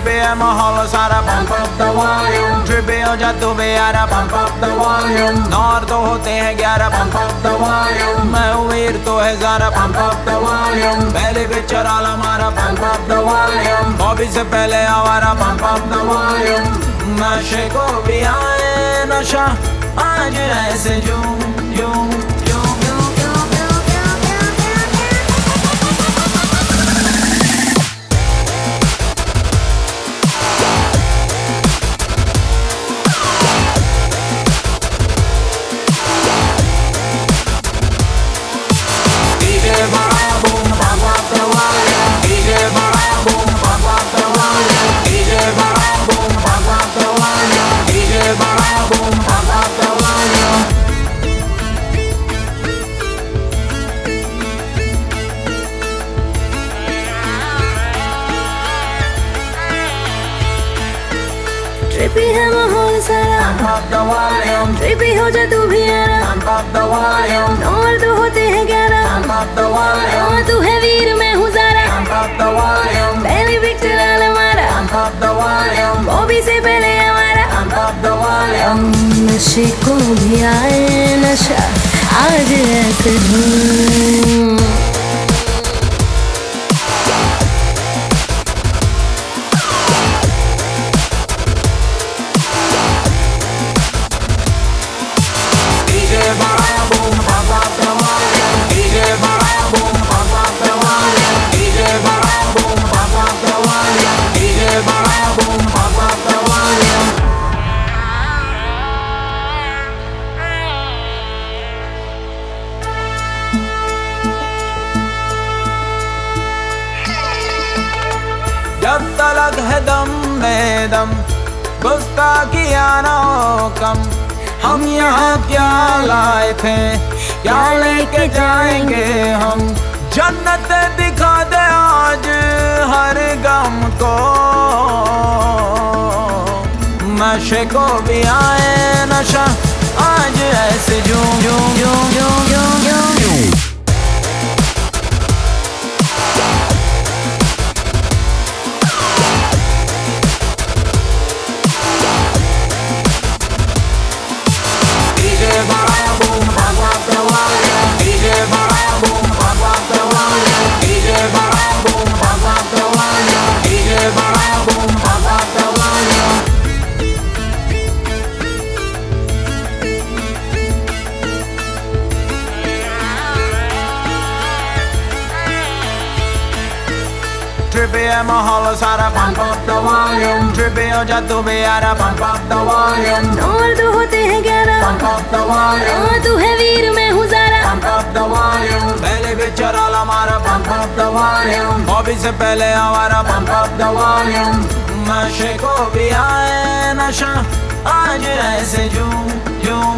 Trippy है माहौल सारा pump up the volume हो जा तू भी यारा pump up the volume नौर तो होते हैं ग्यारह pump up the volume मैं हूँ वीर तो है Zara pump up the volume पहले पिक्चर आला मारा pump up the volume Bobby से पहले आवारा pump up the volume नशे को भी आए नशा आज ऐसे जूं Trippy है माहौल सारा। Trippy हो जा तू भी तो होते हैं ग्यारह। और तू है वीर, मैं हूँ सारा। पहली पिक्चर आल हमारा बॉबी से पहले हमारा। नशे को भी आए नशा, आज ऐसे धूम जब तलक है दम में दम गुस्ताखिया ना कम। हम यहाँ क्या लाए थे क्या लेके जाएँगे हम? जन्नत दिखा दे आज हर गम को। नशे को भी आए नशा आज ऐसे जूं जूं जूं जूं जूं जूं। Trippy है माहौल सारा pump up the volume. Trippy हो जा तू भी यारा pump up the volume. और तो होते हैं ग्यारह Pump up the volume. और तू है वीर मैं हूँ जारा Pump up the volume. पहले पिक्चर आला मारा pump up the volume. Bobby से पहले हमारा pump up the volume. नशे को भी आए नशा आज ऐसे जूं जूं